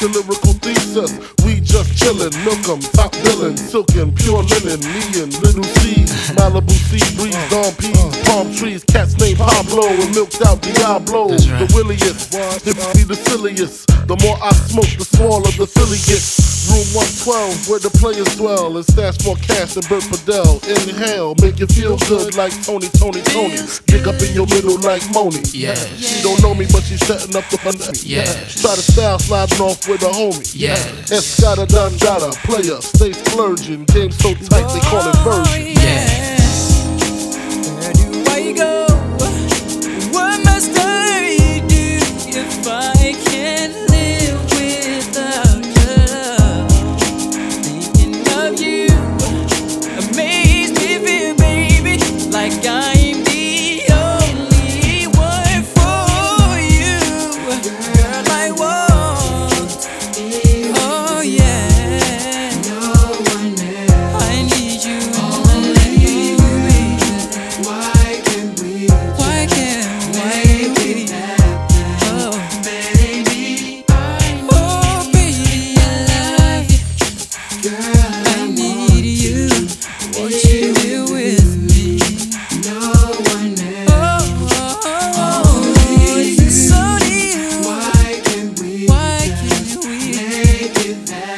your lyrical thesis. We just chillin', milk 'em, top billin', silkin', pure linen, me and Little C, Malibu sea breeze, Dom P's, palm trees, cats named Pablo, and milked out Diablo, right. the williest, typically the silliest. The more I smoke, the smaller the silly gets. Room 112, where the players dwell, and stash more cash than Bert Fidel. Inhale, make you feel good like Tony, Toni, Toné. Dig up in your middle like Moni. Yeah. She don't know me, but she's setting up the fun. Yeah. Try to style sliding off with a homie. Yeah. Escada Dandada, player, stay splurging. Game so tight they call it version. Yeah. you now.